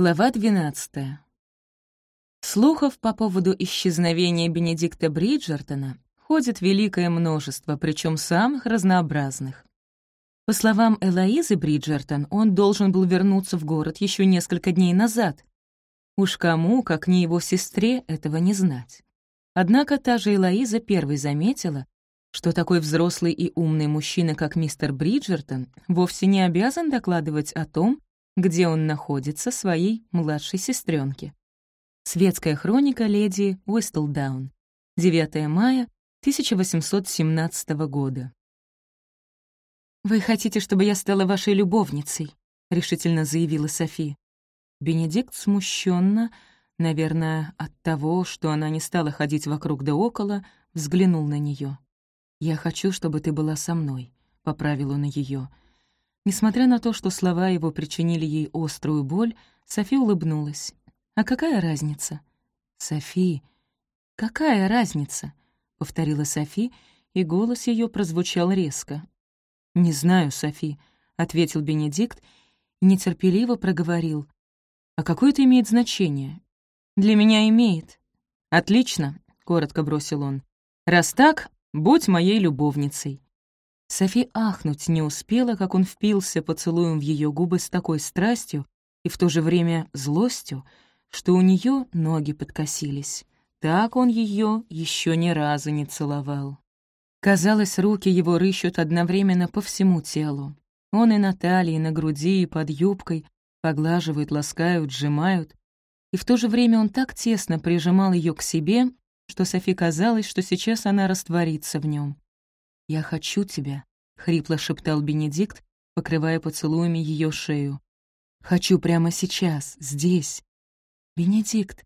Глава 12. Слухов по поводу исчезновения Бенедикта Бриджертона ходит великое множество, причем самых разнообразных. По словам Элоизы Бриджертон, он должен был вернуться в город еще несколько дней назад. Уж кому, как не его сестре, этого не знать. Однако та же Элоиза первой заметила, что такой взрослый и умный мужчина, как мистер Бриджертон, вовсе не обязан докладывать о том, где он находится, своей младшей сестренке. Светская хроника леди Уистлдаун. 9 мая 1817 года. «Вы хотите, чтобы я стала вашей любовницей?» — решительно заявила Софи. Бенедикт смущенно, наверное, от того, что она не стала ходить вокруг да около, взглянул на нее. «Я хочу, чтобы ты была со мной», — поправил он ее. Несмотря на то, что слова его причинили ей острую боль, Софи улыбнулась. «А какая разница?» «Софи, какая разница?» — повторила Софи, и голос ее прозвучал резко. «Не знаю, Софи», — ответил Бенедикт и нетерпеливо проговорил. «А какое это имеет значение?» «Для меня имеет». «Отлично», — коротко бросил он. «Раз так, будь моей любовницей». Софи ахнуть не успела, как он впился поцелуем в ее губы с такой страстью и в то же время злостью, что у нее ноги подкосились. Так он ее еще ни разу не целовал. Казалось, руки его рыщут одновременно по всему телу. Он и на талии, и на груди, и под юбкой поглаживают, ласкают, сжимают. И в то же время он так тесно прижимал ее к себе, что Софи казалось, что сейчас она растворится в нем. «Я хочу тебя», — хрипло шептал Бенедикт, покрывая поцелуями ее шею. «Хочу прямо сейчас, здесь». «Бенедикт,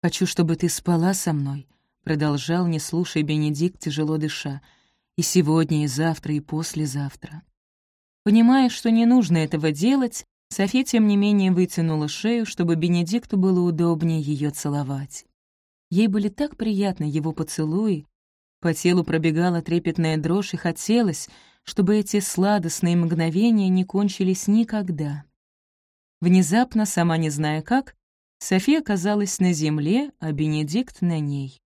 хочу, чтобы ты спала со мной», — продолжал, не слушая Бенедикт, тяжело дыша. «И сегодня, и завтра, и послезавтра». Понимая, что не нужно этого делать, София, тем не менее, вытянула шею, чтобы Бенедикту было удобнее ее целовать. Ей были так приятны его поцелуи, по телу пробегала трепетная дрожь, и хотелось, чтобы эти сладостные мгновения не кончились никогда. Внезапно, сама не зная как, София оказалась на земле, а Бенедикт на ней.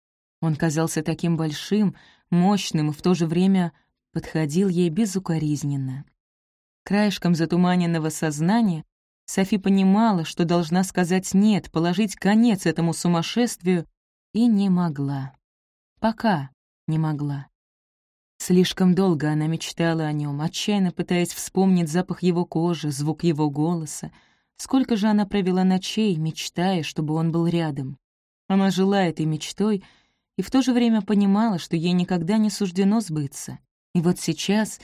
Он казался таким большим, мощным и в то же время подходил ей безукоризненно. Краешком затуманенного сознания Софи понимала, что должна сказать «нет», положить конец этому сумасшествию, и не могла. Пока не могла. Слишком долго она мечтала о нем, отчаянно пытаясь вспомнить запах его кожи, звук его голоса. Сколько же она провела ночей, мечтая, чтобы он был рядом. Она жила этой мечтой и в то же время понимала, что ей никогда не суждено сбыться. И вот сейчас,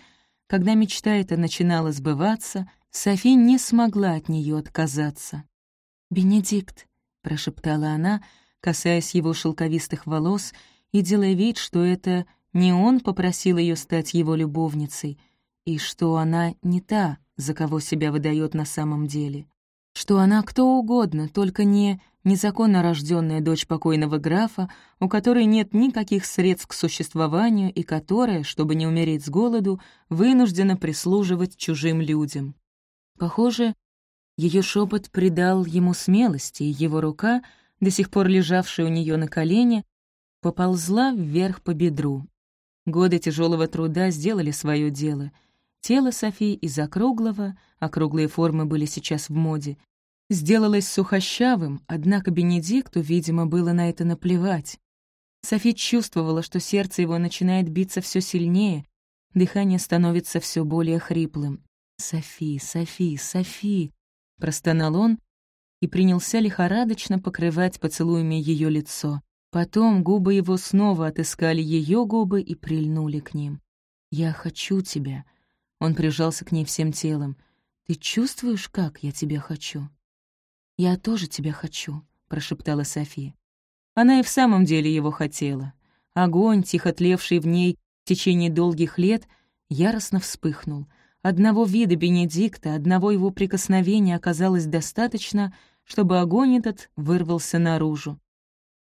когда мечта эта начинала сбываться, Софи не смогла от нее отказаться. «Бенедикт», — прошептала она, касаясь его шелковистых волос и делая вид, что это не он попросил ее стать его любовницей, и что она не та, за кого себя выдает на самом деле, что она кто угодно, только не незаконно рожденная дочь покойного графа, у которой нет никаких средств к существованию и которая, чтобы не умереть с голоду, вынуждена прислуживать чужим людям. Похоже, ее шепот придал ему смелости, и его рука, до сих пор лежавшая у нее на колене, поползла вверх по бедру. Годы тяжелого труда сделали свое дело. Тело Софии из округлого, округлые формы были сейчас в моде, сделалось сухощавым, однако Бенедикту, видимо, было на это наплевать. Софи чувствовала, что сердце его начинает биться все сильнее, дыхание становится все более хриплым. «Софи, Софи, Софи!» — простонал он и принялся лихорадочно покрывать поцелуями ее лицо. Потом губы его снова отыскали ее губы и прильнули к ним. «Я хочу тебя». Он прижался к ней всем телом. «Ты чувствуешь, как я тебя хочу?» «Я тоже тебя хочу», — прошептала София. Она и в самом деле его хотела. Огонь, тихо тлевший в ней в течение долгих лет, яростно вспыхнул. Одного вида Бенедикта, одного его прикосновения оказалось достаточно, чтобы огонь этот вырвался наружу.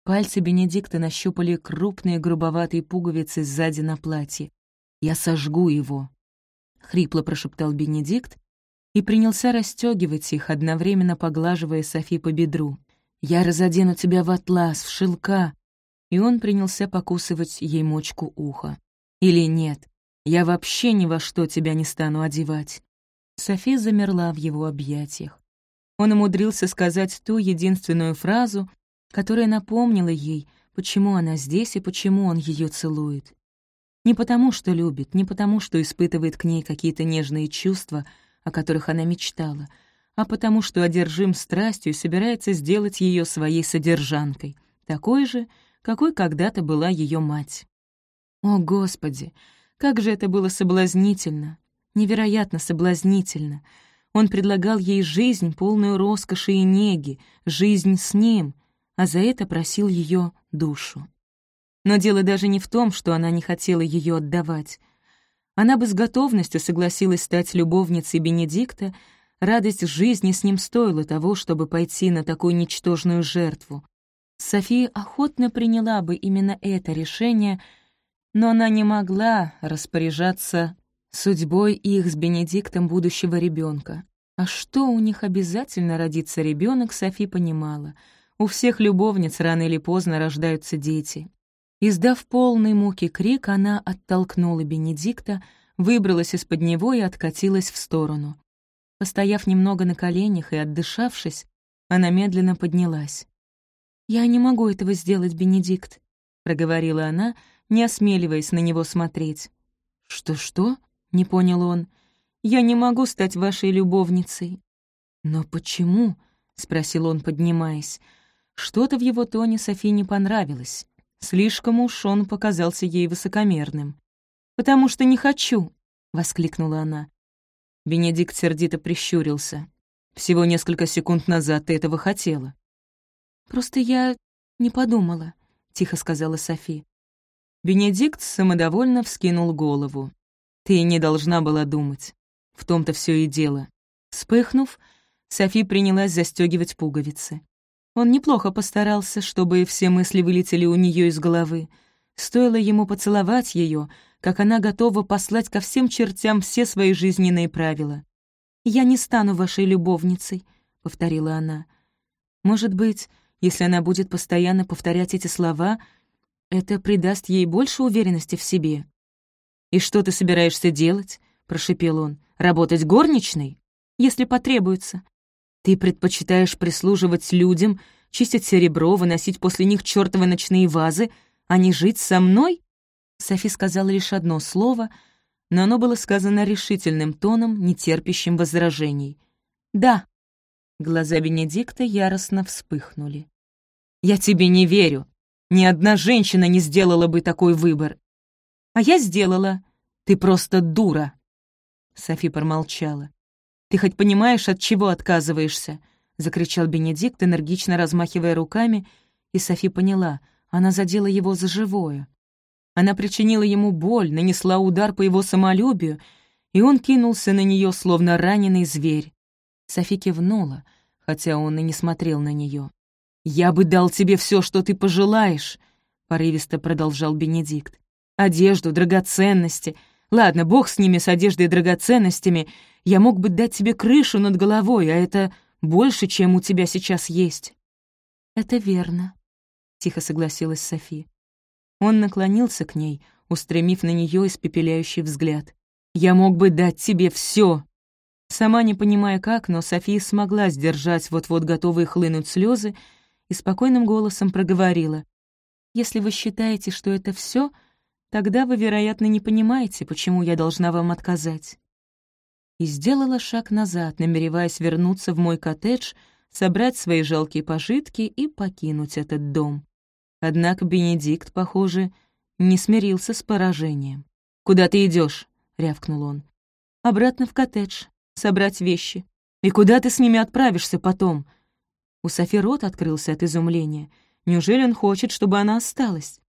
Пальцы Бенедикта нащупали крупные грубоватые пуговицы сзади на платье. «Я сожгу его», — хрипло прошептал Бенедикт и принялся расстегивать их, одновременно поглаживая Софи по бедру. «Я разодену тебя в атлас, в шелка!» И он принялся покусывать ей мочку уха. «Или нет, я вообще ни во что тебя не стану одевать!» Софи замерла в его объятиях. Он умудрился сказать ту единственную фразу, которая напомнила ей, почему она здесь и почему он ее целует. Не потому, что любит, не потому, что испытывает к ней какие-то нежные чувства, о которых она мечтала, а потому, что одержим страстью собирается сделать ее своей содержанкой, такой же, какой когда-то была ее мать. О, Господи, как же это было соблазнительно, невероятно соблазнительно. Он предлагал ей жизнь, полную роскоши и неги, жизнь с ним, а за это просил ее душу. Но дело даже не в том, что она не хотела ее отдавать. Она бы с готовностью согласилась стать любовницей Бенедикта, радость жизни с ним стоила того, чтобы пойти на такую ничтожную жертву. София охотно приняла бы именно это решение, но она не могла распоряжаться судьбой их с Бенедиктом будущего ребенка. А что у них обязательно родится ребенок, Софи понимала. У всех любовниц рано или поздно рождаются дети. Издав полный муки крик, она оттолкнула Бенедикта, выбралась из-под него и откатилась в сторону. Постояв немного на коленях и отдышавшись, она медленно поднялась. «Я не могу этого сделать, Бенедикт», — проговорила она, не осмеливаясь на него смотреть. «Что-что?» — не понял он. «Я не могу стать вашей любовницей». «Но почему?» — спросил он, поднимаясь. Что-то в его тоне Софи не понравилось. Слишком уж он показался ей высокомерным. «Потому что не хочу!» — воскликнула она. Бенедикт сердито прищурился. «Всего несколько секунд назад ты этого хотела». «Просто я не подумала», — тихо сказала Софи. Бенедикт самодовольно вскинул голову. «Ты не должна была думать. В том-то все и дело». Вспыхнув, Софи принялась застегивать пуговицы. Он неплохо постарался, чтобы все мысли вылетели у нее из головы. Стоило ему поцеловать ее, как она готова послать ко всем чертям все свои жизненные правила. «Я не стану вашей любовницей», — повторила она. «Может быть, если она будет постоянно повторять эти слова, это придаст ей больше уверенности в себе». «И что ты собираешься делать?» — прошепел он. «Работать горничной? Если потребуется. Ты предпочитаешь прислуживать людям, чистить серебро, выносить после них чёртовы ночные вазы, а не жить со мной?» Софи сказала лишь одно слово, но оно было сказано решительным тоном, не терпящим возражений. «Да». Глаза Бенедикта яростно вспыхнули. «Я тебе не верю. Ни одна женщина не сделала бы такой выбор». «А я сделала. Ты просто дура». Софи промолчала. «Ты хоть понимаешь, от чего отказываешься?» — закричал Бенедикт, энергично размахивая руками, и Софи поняла, она задела его за живое. Она причинила ему боль, нанесла удар по его самолюбию, и он кинулся на нее, словно раненый зверь. Софи кивнула, хотя он и не смотрел на нее. «Я бы дал тебе все, что ты пожелаешь», — порывисто продолжал Бенедикт. «Одежду, драгоценности. Ладно, бог с ними, с одеждой и драгоценностями. Я мог бы дать тебе крышу над головой, а это больше, чем у тебя сейчас есть». «Это верно», — тихо согласилась Софи. Он наклонился к ней, устремив на нее испепеляющий взгляд. «Я мог бы дать тебе все. Сама не понимая как, но София смогла сдержать вот-вот готовые хлынуть слезы и спокойным голосом проговорила. «Если вы считаете, что это все, тогда вы, вероятно, не понимаете, почему я должна вам отказать и сделала шаг назад, намереваясь вернуться в мой коттедж, собрать свои жалкие пожитки и покинуть этот дом. Однако Бенедикт, похоже, не смирился с поражением. «Куда ты идешь? рявкнул он. «Обратно в коттедж, собрать вещи. И куда ты с ними отправишься потом?» У Софи рот открылся от изумления. Неужели он хочет, чтобы она осталась?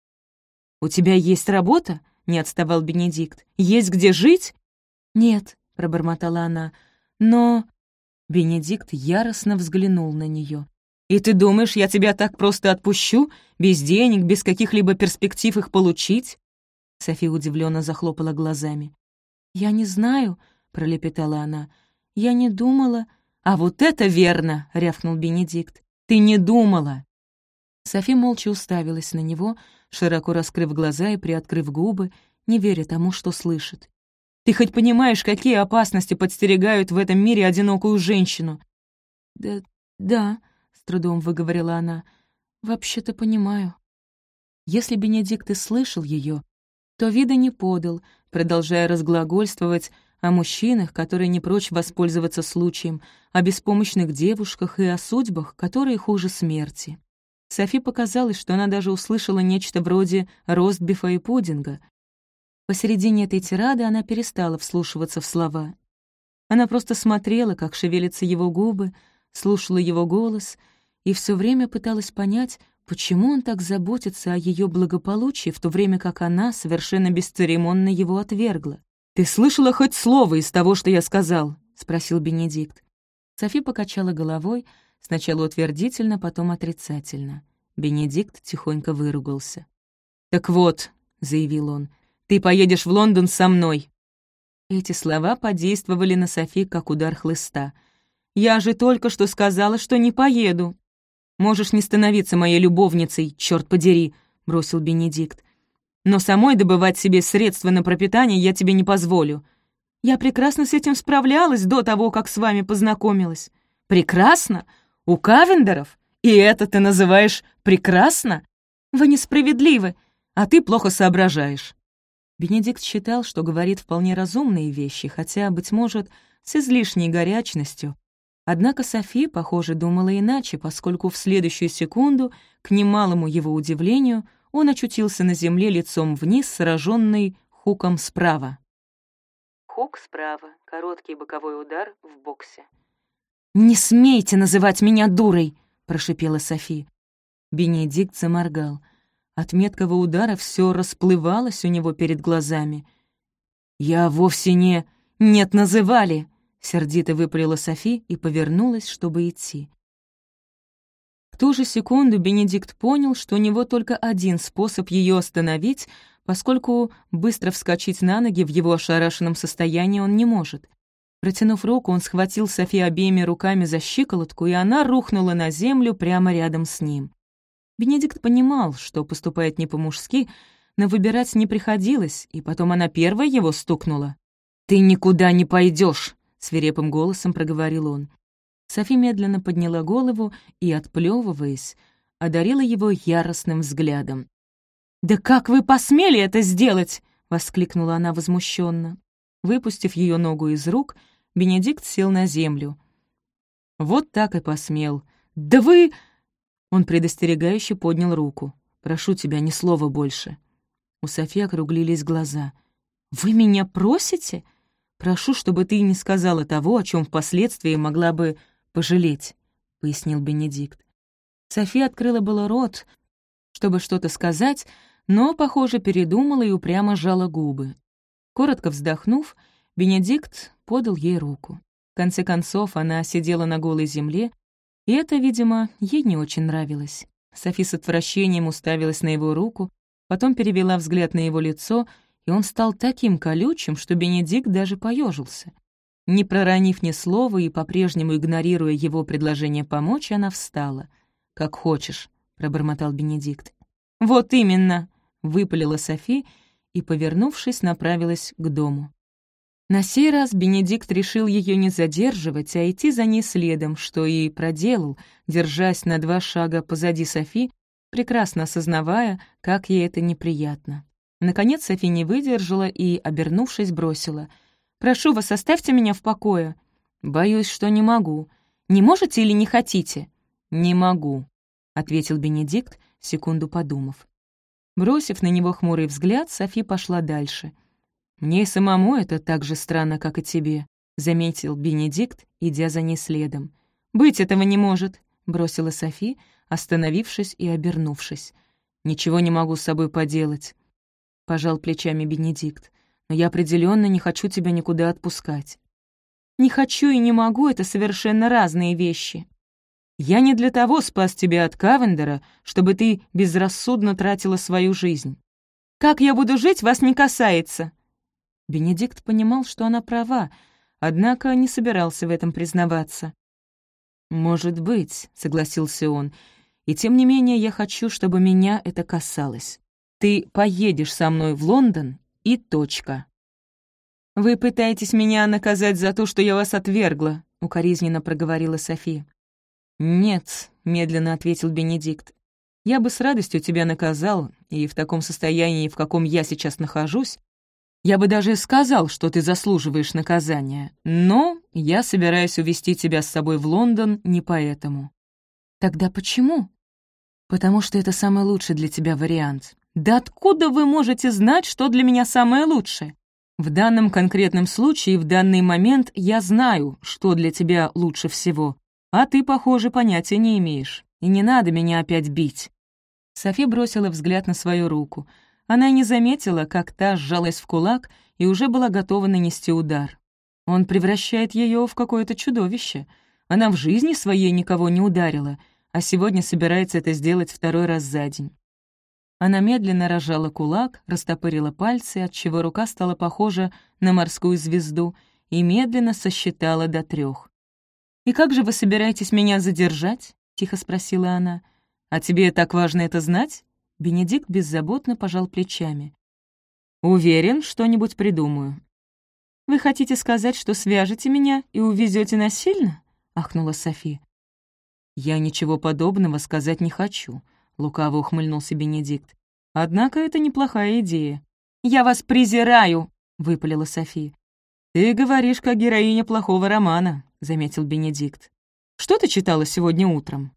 «У тебя есть работа?» — не отставал Бенедикт. «Есть где жить?» «Нет», — пробормотала она. «Но...» Бенедикт яростно взглянул на нее. «И ты думаешь, я тебя так просто отпущу? Без денег, без каких-либо перспектив их получить?» София удивленно захлопала глазами. «Я не знаю», — пролепетала она. «Я не думала...» «А вот это верно!» — рявкнул Бенедикт. «Ты не думала!» Софи молча уставилась на него, широко раскрыв глаза и приоткрыв губы, не веря тому, что слышит. «Ты хоть понимаешь, какие опасности подстерегают в этом мире одинокую женщину?» «Да, да», — с трудом выговорила она, — «вообще-то понимаю». Если Бенедикт и слышал ее, то вида не подал, продолжая разглагольствовать о мужчинах, которые не прочь воспользоваться случаем, о беспомощных девушках и о судьбах, которые хуже смерти. Софи показалось, что она даже услышала нечто вроде ростбифа и пудинга. Посередине этой тирады она перестала вслушиваться в слова. Она просто смотрела, как шевелятся его губы, слушала его голос и все время пыталась понять, почему он так заботится о ее благополучии, в то время как она совершенно бесцеремонно его отвергла. «Ты слышала хоть слово из того, что я сказал?» — спросил Бенедикт. Софи покачала головой, сначала утвердительно, потом отрицательно. Бенедикт тихонько выругался. «Так вот», — заявил он, — «ты поедешь в Лондон со мной». Эти слова подействовали на Софи, как удар хлыста. «Я же только что сказала, что не поеду». «Можешь не становиться моей любовницей, черт подери», — бросил Бенедикт. Но самой добывать себе средства на пропитание я тебе не позволю. Я прекрасно с этим справлялась до того, как с вами познакомилась. Прекрасно? У Кавендеров? И это ты называешь прекрасно? Вы несправедливы, а ты плохо соображаешь. Бенедикт считал, что говорит вполне разумные вещи, хотя, быть может, с излишней горячностью. Однако Софи, похоже, думала иначе, поскольку в следующую секунду, к немалому его удивлению, он очутился на земле лицом вниз, сраженный хуком справа. Хук справа, короткий боковой удар в боксе. «Не смейте называть меня дурой!» — прошипела Софи. Бенедикт заморгал. От меткого удара все расплывалось у него перед глазами. «Я вовсе не... Нет, называли!» — сердито выпалила Софи и повернулась, чтобы идти. В ту же секунду Бенедикт понял, что у него только один способ ее остановить, поскольку быстро вскочить на ноги в его ошарашенном состоянии он не может. Протянув руку, он схватил Софи обеими руками за щиколотку, и она рухнула на землю прямо рядом с ним. Бенедикт понимал, что поступает не по-мужски, но выбирать не приходилось, и потом она первая его стукнула. «Ты никуда не пойдешь, свирепым голосом проговорил он. Софи медленно подняла голову и, отплевываясь, одарила его яростным взглядом. «Да как вы посмели это сделать?» — воскликнула она возмущенно. Выпустив ее ногу из рук, Бенедикт сел на землю. «Вот так и посмел. Да вы...» Он предостерегающе поднял руку. «Прошу тебя, ни слова больше». У Софи округлились глаза. «Вы меня просите? Прошу, чтобы ты не сказала того, о чем впоследствии могла бы пожалеть», — пояснил Бенедикт. София открыла было рот, чтобы что-то сказать, но, похоже, передумала и упрямо сжала губы. Коротко вздохнув, Бенедикт подал ей руку. В конце концов, она сидела на голой земле, и это, видимо, ей не очень нравилось. Софи с отвращением уставилась на его руку, потом перевела взгляд на его лицо, и он стал таким колючим, что Бенедикт даже поежился. Не проронив ни слова и по-прежнему игнорируя его предложение помочь, она встала. «Как хочешь», — пробормотал Бенедикт. «Вот именно», — выпалила Софи и, повернувшись, направилась к дому. На сей раз Бенедикт решил ее не задерживать, а идти за ней следом, что и проделал, держась на два шага позади Софи, прекрасно осознавая, как ей это неприятно. Наконец Софи не выдержала и, обернувшись, бросила — Прошу вас, оставьте меня в покое». «Боюсь, что не могу. Не можете или не хотите?» «Не могу», — ответил Бенедикт, секунду подумав. Бросив на него хмурый взгляд, Софи пошла дальше. «Мне самому это так же странно, как и тебе», — заметил Бенедикт, идя за ней следом. «Быть этого не может», — бросила Софи, остановившись и обернувшись. «Ничего не могу с собой поделать», — пожал плечами Бенедикт но я определенно не хочу тебя никуда отпускать. Не хочу и не могу — это совершенно разные вещи. Я не для того спас тебя от Кавендера, чтобы ты безрассудно тратила свою жизнь. Как я буду жить, вас не касается». Бенедикт понимал, что она права, однако не собирался в этом признаваться. «Может быть», — согласился он, — «и тем не менее я хочу, чтобы меня это касалось. Ты поедешь со мной в Лондон и точка». «Вы пытаетесь меня наказать за то, что я вас отвергла», — укоризненно проговорила София. «Нет», — медленно ответил Бенедикт. «Я бы с радостью тебя наказал, и в таком состоянии, в каком я сейчас нахожусь, я бы даже сказал, что ты заслуживаешь наказания, но я собираюсь увезти тебя с собой в Лондон не поэтому». «Тогда почему?» «Потому что это самый лучший для тебя вариант». «Да откуда вы можете знать, что для меня самое лучшее?» «В данном конкретном случае, в данный момент я знаю, что для тебя лучше всего, а ты, похоже, понятия не имеешь, и не надо меня опять бить». Софи бросила взгляд на свою руку — она не заметила, как та сжалась в кулак и уже была готова нанести удар. Он превращает ее в какое-то чудовище. Она в жизни своей никого не ударила, а сегодня собирается это сделать второй раз за день. Она медленно разжала кулак, растопырила пальцы, отчего рука стала похожа на морскую звезду, и медленно сосчитала до трех. «И как же вы собираетесь меня задержать?» — тихо спросила она. «А тебе так важно это знать?» Бенедикт беззаботно пожал плечами. «Уверен, что-нибудь придумаю». «Вы хотите сказать, что свяжете меня и увезете насильно?» — ахнула Софи. «Я ничего подобного сказать не хочу», — лукаво ухмыльнулся Бенедикт. «Однако это неплохая идея». «Я вас презираю!» — выпалила Софи. «Ты говоришь, как героиня плохого романа», — заметил Бенедикт. «Что ты читала сегодня утром?»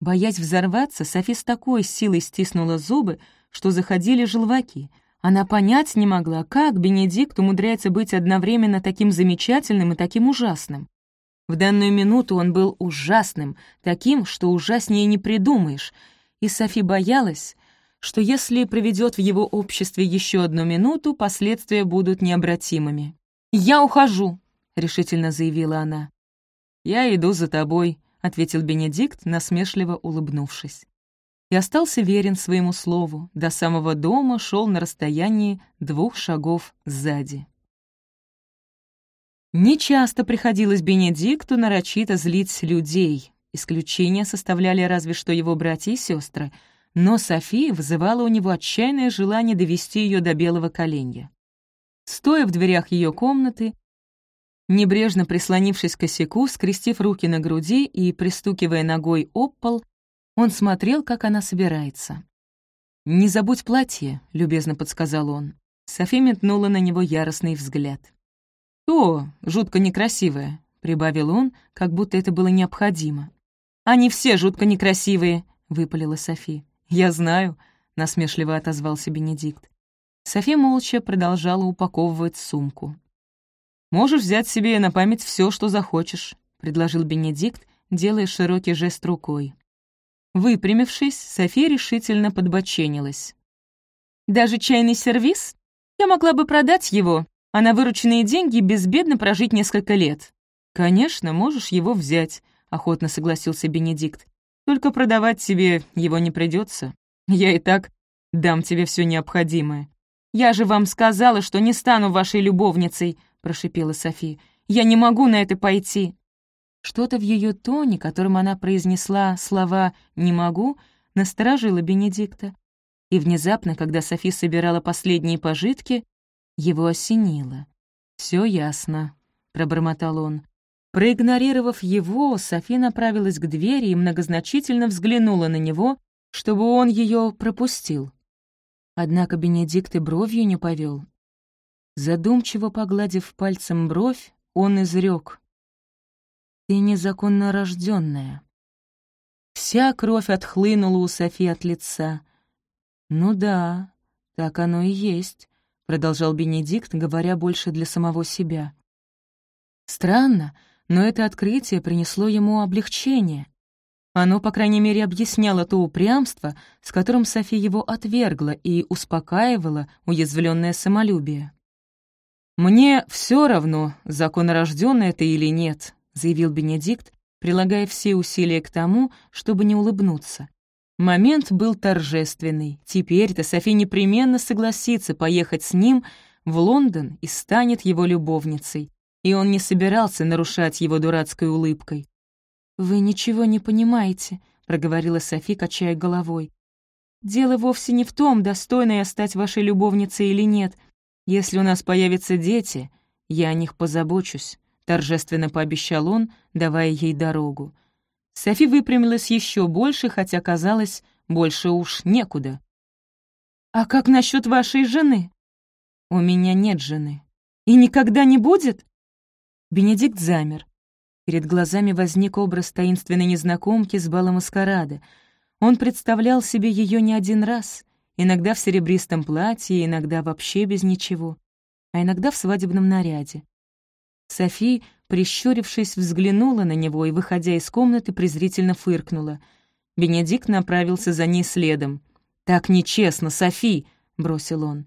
Боясь взорваться, Софи с такой силой стиснула зубы, что заходили желваки. Она понять не могла, как Бенедикт умудряется быть одновременно таким замечательным и таким ужасным. В данную минуту он был ужасным, таким, что ужаснее не придумаешь, и Софи боялась, что если проведет в его обществе еще одну минуту, последствия будут необратимыми. «Я ухожу», — решительно заявила она. «Я иду за тобой», ответил Бенедикт, насмешливо улыбнувшись. И остался верен своему слову, до самого дома шел на расстоянии двух шагов сзади. Нечасто приходилось Бенедикту нарочито злить людей. Исключения составляли разве что его братья и сестры, но София вызывала у него отчаянное желание довести ее до белого коленя. Стоя в дверях ее комнаты, Небрежно прислонившись к косяку, скрестив руки на груди и пристукивая ногой об пол, он смотрел, как она собирается. «Не забудь платье», — любезно подсказал он. Софи метнула на него яростный взгляд. «То, жутко некрасивое», — прибавил он, как будто это было необходимо. «Они все жутко некрасивые», — выпалила Софи. «Я знаю», — насмешливо отозвался Бенедикт. Софи молча продолжала упаковывать сумку. «Можешь взять себе на память все, что захочешь», — предложил Бенедикт, делая широкий жест рукой. Выпрямившись, София решительно подбоченилась. «Даже чайный сервиз? Я могла бы продать его, а на вырученные деньги безбедно прожить несколько лет». «Конечно, можешь его взять», — охотно согласился Бенедикт. «Только продавать тебе его не придется. Я и так дам тебе все необходимое». «Я же вам сказала, что не стану вашей любовницей», прошипела Софи. «Я не могу на это пойти!» Что-то в ее тоне, которым она произнесла слова «не могу», насторожило Бенедикта. И внезапно, когда Софи собирала последние пожитки, его осенило. Все ясно», — пробормотал он. Проигнорировав его, Софи направилась к двери и многозначительно взглянула на него, чтобы он ее пропустил. Однако Бенедикт и бровью не повел, Задумчиво погладив пальцем бровь, он изрек. «Ты незаконно рожденная». Вся кровь отхлынула у Софи от лица. «Ну да, так оно и есть», — продолжал Бенедикт, говоря больше для самого себя. Странно, но это открытие принесло ему облегчение. Оно, по крайней мере, объясняло то упрямство, с которым Софи его отвергла и успокаивало уязвленное самолюбие. «Мне все равно, законорожденный это или нет», — заявил Бенедикт, прилагая все усилия к тому, чтобы не улыбнуться. Момент был торжественный. Теперь-то Софи непременно согласится поехать с ним в Лондон и станет его любовницей. и он не собирался нарушать его дурацкой улыбкой. «Вы ничего не понимаете», — проговорила Софи, качая головой. «Дело вовсе не в том, достойна я стать вашей любовницей или нет. Если у нас появятся дети, я о них позабочусь», — торжественно пообещал он, давая ей дорогу. Софи выпрямилась еще больше, хотя казалось, больше уж некуда. «А как насчет вашей жены?» «У меня нет жены». «И никогда не будет?» Бенедикт замер. Перед глазами возник образ таинственной незнакомки с бала маскарада. Он представлял себе ее не один раз, иногда в серебристом платье, иногда вообще без ничего, а иногда в свадебном наряде. Софи, прищурившись, взглянула на него и, выходя из комнаты, презрительно фыркнула. Бенедикт направился за ней следом. «Так нечестно, Софи!» — бросил он.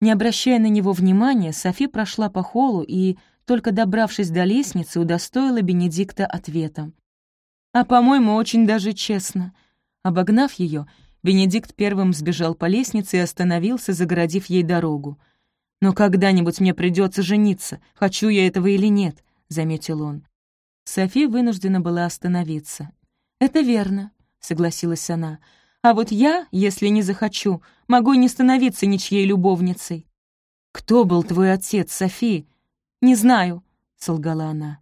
Не обращая на него внимания, Софи прошла по холлу и, только добравшись до лестницы, удостоила Бенедикта ответом. «А, по-моему, очень даже честно». Обогнав ее, Бенедикт первым сбежал по лестнице и остановился, загородив ей дорогу. «Но когда-нибудь мне придется жениться, хочу я этого или нет», — заметил он. Софи вынуждена была остановиться. «Это верно», — согласилась она. «А вот я, если не захочу, могу не становиться ничьей любовницей». «Кто был твой отец, Софи?» «Не знаю», — солгала она.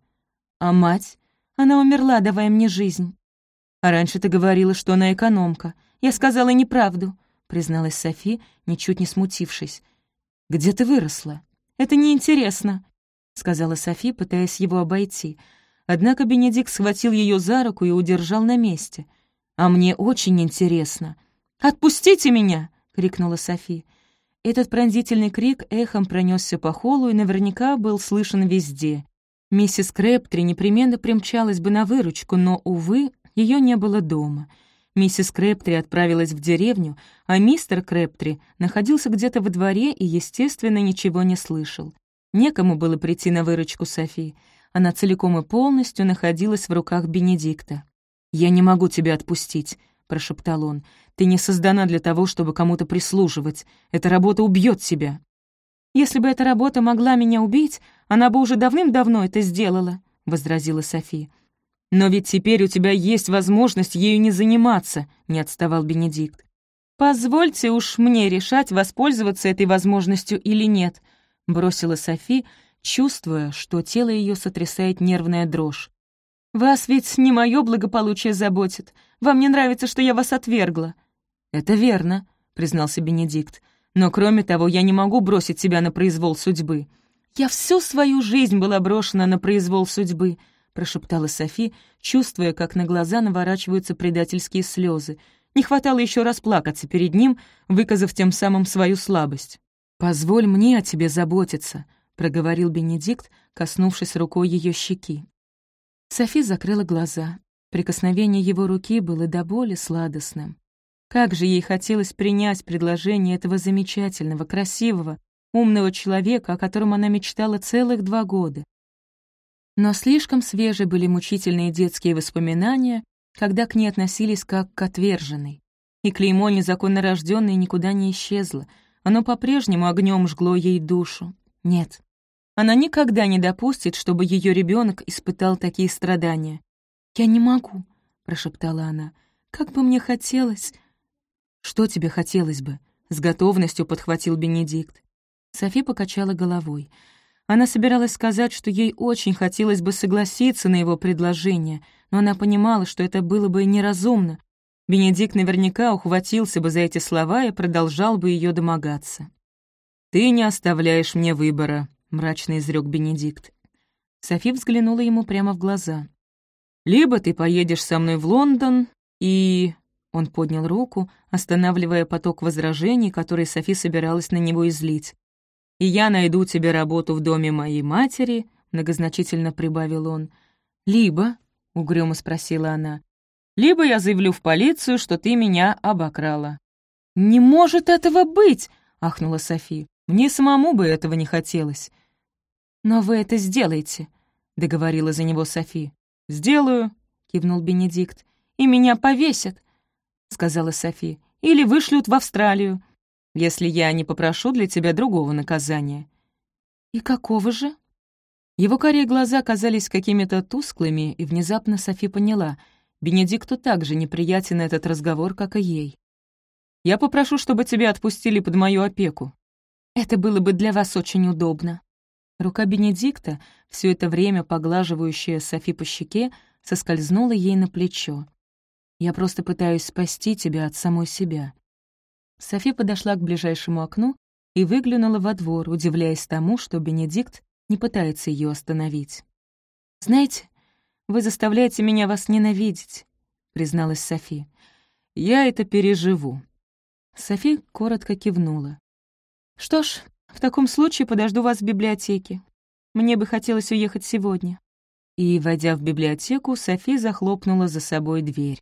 «А мать? Она умерла, давая мне жизнь». «А раньше ты говорила, что она экономка. Я сказала неправду», — призналась Софи, ничуть не смутившись. «Где ты выросла?» «Это неинтересно», — сказала Софи, пытаясь его обойти. Однако Бенедикт схватил ее за руку и удержал на месте. «А мне очень интересно». «Отпустите меня!» — крикнула Софи. Этот пронзительный крик эхом пронесся по холлу и наверняка был слышен везде. Миссис Крэптри непременно примчалась бы на выручку, но, увы, ее не было дома. Миссис Крэптри отправилась в деревню, а мистер Крэптри находился где-то во дворе и, естественно, ничего не слышал. Некому было прийти на выручку Софи. Она целиком и полностью находилась в руках Бенедикта. «Я не могу тебя отпустить», — прошептал он. Ты не создана для того, чтобы кому-то прислуживать. Эта работа убьет тебя». «Если бы эта работа могла меня убить, она бы уже давным-давно это сделала», — возразила Софи. «Но ведь теперь у тебя есть возможность ею не заниматься», — не отставал Бенедикт. «Позвольте уж мне решать, воспользоваться этой возможностью или нет», — бросила Софи, чувствуя, что тело ее сотрясает нервная дрожь. «Вас ведь не мое благополучие заботит. Вам не нравится, что я вас отвергла». «Это верно», — признался Бенедикт. «Но кроме того, я не могу бросить себя на произвол судьбы». «Я всю свою жизнь была брошена на произвол судьбы», — прошептала Софи, чувствуя, как на глаза наворачиваются предательские слезы. Не хватало еще расплакаться перед ним, выказав тем самым свою слабость. «Позволь мне о тебе заботиться», — проговорил Бенедикт, коснувшись рукой ее щеки. Софи закрыла глаза. Прикосновение его руки было до боли сладостным. Как же ей хотелось принять предложение этого замечательного, красивого, умного человека, о котором она мечтала целых два года. Но слишком свежи были мучительные детские воспоминания, когда к ней относились как к отверженной. И клеймо незаконно рождённой никуда не исчезло, оно по-прежнему огнем жгло ей душу. Нет, она никогда не допустит, чтобы ее ребенок испытал такие страдания. «Я не могу», — прошептала она. «Как бы мне хотелось...» «Что тебе хотелось бы?» — с готовностью подхватил Бенедикт. Софи покачала головой. Она собиралась сказать, что ей очень хотелось бы согласиться на его предложение, но она понимала, что это было бы неразумно. Бенедикт наверняка ухватился бы за эти слова и продолжал бы ее домогаться. «Ты не оставляешь мне выбора», мрачно изрек Бенедикт. Софи взглянула ему прямо в глаза. «Либо ты поедешь со мной в Лондон, и...» Он поднял руку, останавливая поток возражений, которые Софи собиралась на него излить. «И я найду тебе работу в доме моей матери», — многозначительно прибавил он. «Либо», — угрюмо спросила она, «либо я заявлю в полицию, что ты меня обокрала». «Не может этого быть!» — ахнула Софи. «Мне самому бы этого не хотелось. «Но вы это сделаете», — договорила за него Софи. «Сделаю», — кивнул Бенедикт. «И меня повесят», — сказала Софи. «Или вышлют в Австралию, если я не попрошу для тебя другого наказания». «И какого же?» Его карие глаза казались какими-то тусклыми, и внезапно Софи поняла — Бенедикту также неприятен этот разговор, как и ей. «Я попрошу, чтобы тебя отпустили под мою опеку». «Это было бы для вас очень удобно». Рука Бенедикта, все это время поглаживающая Софи по щеке, соскользнула ей на плечо. «Я просто пытаюсь спасти тебя от самой себя». Софи подошла к ближайшему окну и выглянула во двор, удивляясь тому, что Бенедикт не пытается ее остановить. «Знаете, вы заставляете меня вас ненавидеть», — призналась Софи. «Я это переживу». Софи коротко кивнула. «Что ж, в таком случае подожду вас в библиотеке. Мне бы хотелось уехать сегодня». И, войдя в библиотеку, Софи захлопнула за собой дверь.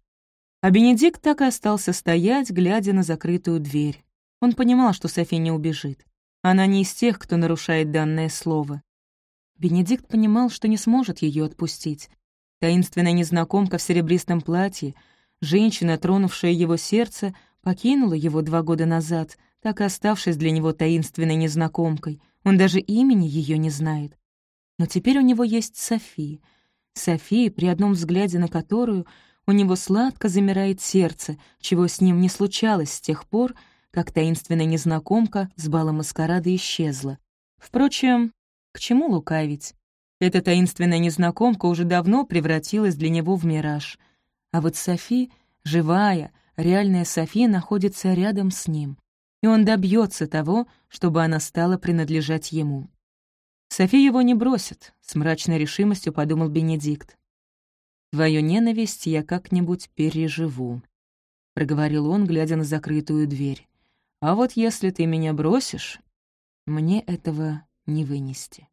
А Бенедикт так и остался стоять, глядя на закрытую дверь. Он понимал, что Софи не убежит. Она не из тех, кто нарушает данное слово. Бенедикт понимал, что не сможет ее отпустить. Таинственная незнакомка в серебристом платье, женщина, тронувшая его сердце, покинула его два года назад, так и оставшись для него таинственной незнакомкой. Он даже имени ее не знает. Но теперь у него есть Софи. Софи, при одном взгляде на которую у него сладко замирает сердце, чего с ним не случалось с тех пор, как таинственная незнакомка с бала маскарада исчезла. Впрочем, к чему лукавить? Эта таинственная незнакомка уже давно превратилась для него в мираж. А вот Софи, живая, реальная Софи, находится рядом с ним. И он добьется того, чтобы она стала принадлежать ему. Софи его не бросит, — с мрачной решимостью подумал Бенедикт. «Твою ненависть я как-нибудь переживу», — проговорил он, глядя на закрытую дверь. «А вот если ты меня бросишь, мне этого не вынести».